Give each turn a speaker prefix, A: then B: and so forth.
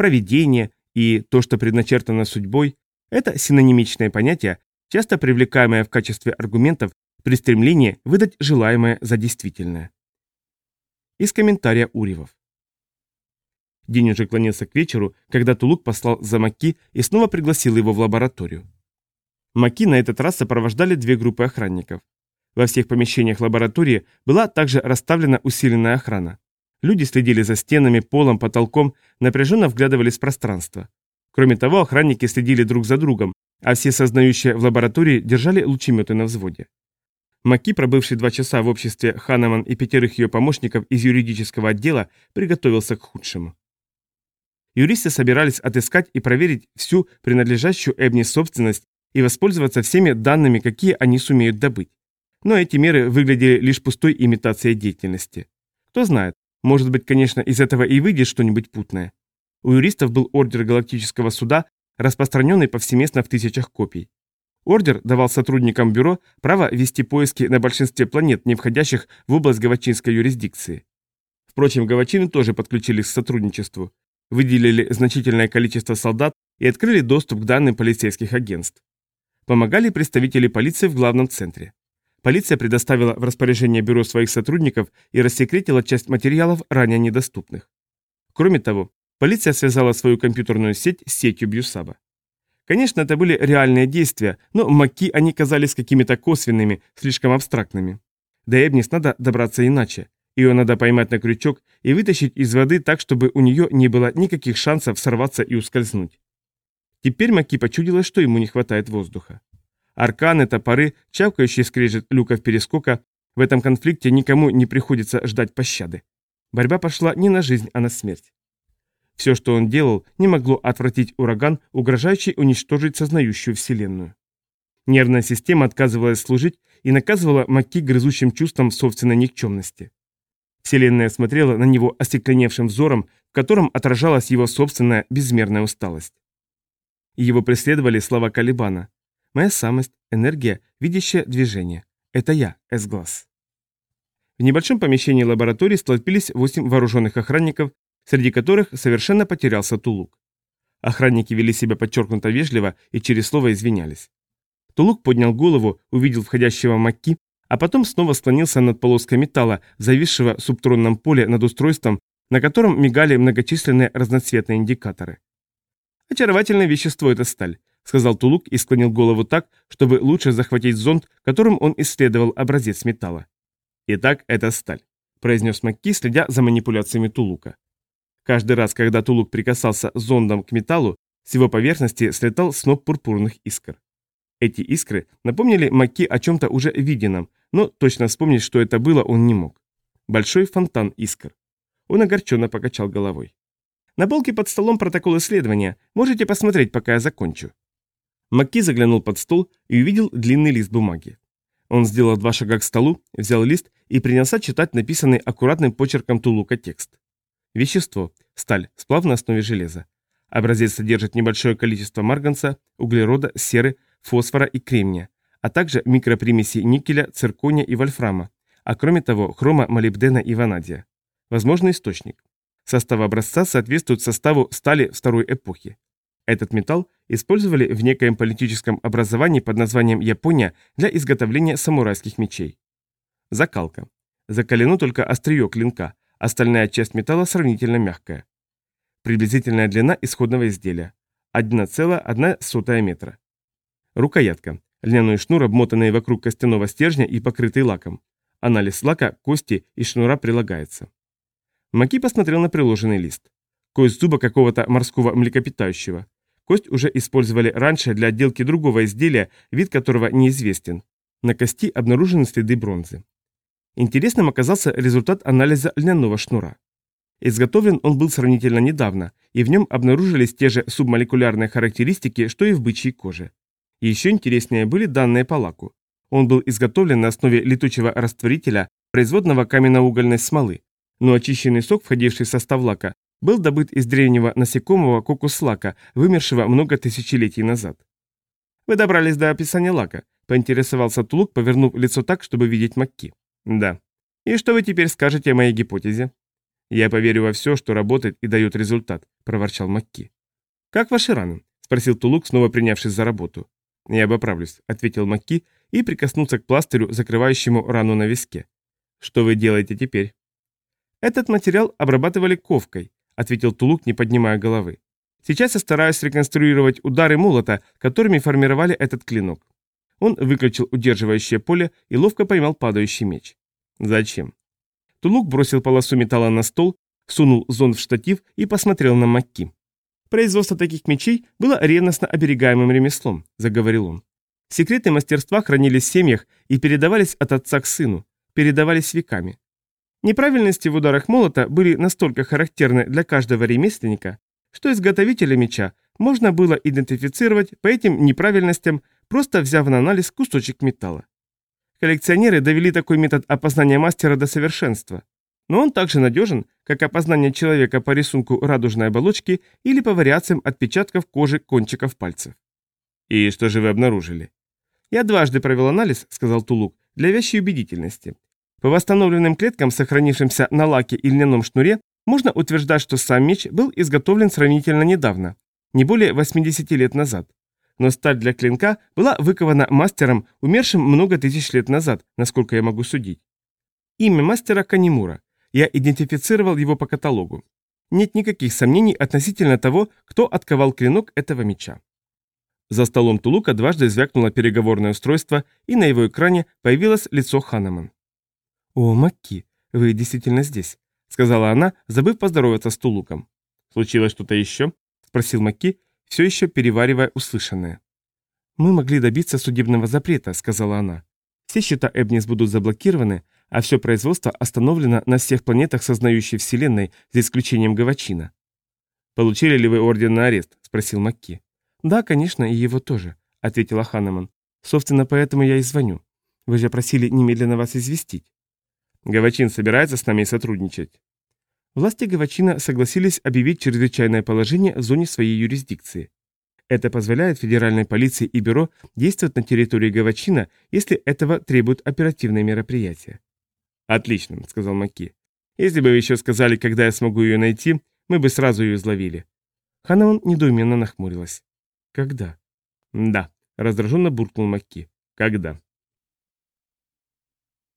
A: провидение и то, что предначертано судьбой, это синонимичные понятия, часто привлекаемые в качестве аргументов при стремлении выдать желаемое за действительное. Из комментария Уривов. День уже клонился к вечеру, когда Тулук послал за Маки и снова пригласил его в лабораторию. Маки на этот раз сопровождали две группы охранников. Во всех помещениях лаборатории была также расставлена усиленная охрана. Люди следили за стенами, полом, потолком, напряженно вглядывались в пространство. Кроме того, охранники следили друг за другом, а все сознающие в лаборатории держали лучеметы на взводе. Маки, пробывший два часа в обществе Ханаман и пятерых ее помощников из юридического отдела, приготовился к худшему. Юристы собирались отыскать и проверить всю принадлежащую Эбни собственность и воспользоваться всеми данными, какие они сумеют добыть. Но эти меры выглядели лишь пустой имитацией деятельности. Кто знает, может быть, конечно, из этого и выйдет что-нибудь путное. У юристов был ордер Галактического суда, распространенный повсеместно в тысячах копий. Ордер давал сотрудникам бюро право вести поиски на большинстве планет, не входящих в область гавачинской юрисдикции. Впрочем, гавачины тоже подключились к сотрудничеству, выделили значительное количество солдат и открыли доступ к данным полицейских агентств. Помогали представители полиции в главном центре. Полиция предоставила в распоряжение бюро своих сотрудников и рассекретила часть материалов, ранее недоступных. Кроме того, полиция связала свою компьютерную сеть с сетью Бьюсаба. Конечно, это были реальные действия, но маки они казались какими-то косвенными, слишком абстрактными. До Эбнис надо добраться иначе. Ее надо поймать на крючок и вытащить из воды так, чтобы у нее не было никаких шансов сорваться и ускользнуть. Теперь Маки почудилось, что ему не хватает воздуха. Арканы, топоры, чавкающий скрежет люков перескока. В этом конфликте никому не приходится ждать пощады. Борьба пошла не на жизнь, а на смерть. Все, что он делал, не могло отвратить ураган, угрожающий уничтожить сознающую Вселенную. Нервная система отказывалась служить и наказывала Маки грызущим чувством собственной никчемности. Вселенная смотрела на него остекленевшим взором, в котором отражалась его собственная безмерная усталость. Его преследовали слова Калибана. Моя самость, энергия, видящее движение. Это я, С-глаз. В небольшом помещении лаборатории столпились восемь вооруженных охранников, среди которых совершенно потерялся Тулук. Охранники вели себя подчеркнуто вежливо и через слово извинялись. Тулук поднял голову, увидел входящего Макки, а потом снова склонился над полоской металла, зависшего в субтронном поле над устройством, на котором мигали многочисленные разноцветные индикаторы. Очаровательное вещество это сталь. — сказал Тулук и склонил голову так, чтобы лучше захватить зонд, которым он исследовал образец металла. «Итак, это сталь», — произнес Макки, следя за манипуляциями Тулука. Каждый раз, когда Тулук прикасался зондом к металлу, с его поверхности слетал сноп пурпурных искр. Эти искры напомнили Макки о чем-то уже виденном, но точно вспомнить, что это было, он не мог. Большой фонтан искр. Он огорченно покачал головой. «На полке под столом протокол исследования. Можете посмотреть, пока я закончу». Макки заглянул под стол и увидел длинный лист бумаги. Он сделал два шага к столу, взял лист и принялся читать написанный аккуратным почерком Тулука текст. Вещество. Сталь. Сплав на основе железа. Образец содержит небольшое количество марганца, углерода, серы, фосфора и кремния, а также микропримеси никеля, циркония и вольфрама, а кроме того хрома, молибдена и ванадия. Возможный источник. Состав образца соответствует составу стали второй эпохи. Этот металл использовали в некоем политическом образовании под названием Япония для изготовления самурайских мечей. Закалка. Закалено только острие клинка, остальная часть металла сравнительно мягкая. Приблизительная длина исходного изделия. 1,1 метра. Рукоятка. Льняной шнур, обмотанный вокруг костяного стержня и покрытый лаком. Анализ лака, кости и шнура прилагается. Маки посмотрел на приложенный лист. Кость зуба какого-то морского млекопитающего. Кость уже использовали раньше для отделки другого изделия, вид которого неизвестен. На кости обнаружены следы бронзы. Интересным оказался результат анализа льняного шнура. Изготовлен он был сравнительно недавно, и в нем обнаружились те же субмолекулярные характеристики, что и в бычьей коже. Еще интереснее были данные по лаку. Он был изготовлен на основе летучего растворителя, производного каменноугольной смолы, но очищенный сок, входивший в состав лака, был добыт из древнего насекомого кокуслака, вымершего много тысячелетий назад. «Вы добрались до описания лака», — поинтересовался Тулук, повернув лицо так, чтобы видеть Макки. «Да. И что вы теперь скажете о моей гипотезе?» «Я поверю во все, что работает и дает результат», – проворчал Макки. «Как ваши раны?» – спросил Тулук, снова принявшись за работу. «Я обоправлюсь», – ответил Макки и прикоснулся к пластырю, закрывающему рану на виске. «Что вы делаете теперь?» «Этот материал обрабатывали ковкой», – ответил Тулук, не поднимая головы. «Сейчас я стараюсь реконструировать удары молота, которыми формировали этот клинок». Он выключил удерживающее поле и ловко поймал падающий меч. «Зачем?» Тулук бросил полосу металла на стол, сунул зонд в штатив и посмотрел на Макки. «Производство таких мечей было ревностно оберегаемым ремеслом», — заговорил он. «Секреты мастерства хранились в семьях и передавались от отца к сыну, передавались веками. Неправильности в ударах молота были настолько характерны для каждого ремесленника, что изготовителя меча можно было идентифицировать по этим неправильностям, просто взяв на анализ кусочек металла. Коллекционеры довели такой метод опознания мастера до совершенства. Но он также надежен, как опознание человека по рисунку радужной оболочки или по вариациям отпечатков кожи кончиков пальцев. «И что же вы обнаружили?» «Я дважды провел анализ», — сказал Тулук, — «для вящей убедительности. По восстановленным клеткам, сохранившимся на лаке и льняном шнуре, можно утверждать, что сам меч был изготовлен сравнительно недавно, не более 80 лет назад но сталь для клинка была выкована мастером, умершим много тысяч лет назад, насколько я могу судить. Имя мастера Канимура. Я идентифицировал его по каталогу. Нет никаких сомнений относительно того, кто отковал клинок этого меча. За столом Тулука дважды звякнуло переговорное устройство, и на его экране появилось лицо Ханаман. «О, Макки, вы действительно здесь», — сказала она, забыв поздороваться с Тулуком. «Случилось что-то еще?» — спросил Макки, все еще переваривая услышанное. «Мы могли добиться судебного запрета», — сказала она. «Все счета Эбнис будут заблокированы, а все производство остановлено на всех планетах, сознающей Вселенной, за исключением Гавачина». «Получили ли вы орден на арест?» — спросил Макки. «Да, конечно, и его тоже», — ответила Ханнеман. «Собственно, поэтому я и звоню. Вы же просили немедленно вас известить». «Гавачин собирается с нами сотрудничать?» Власти Гавачина согласились объявить чрезвычайное положение в зоне своей юрисдикции. Это позволяет федеральной полиции и бюро действовать на территории Гавачина, если этого требуют оперативные мероприятия. «Отлично», — сказал Маки. «Если бы вы еще сказали, когда я смогу ее найти, мы бы сразу ее изловили». Ханаон недоуменно нахмурилась. «Когда?» «Да», — раздраженно буркнул Маки. «Когда?»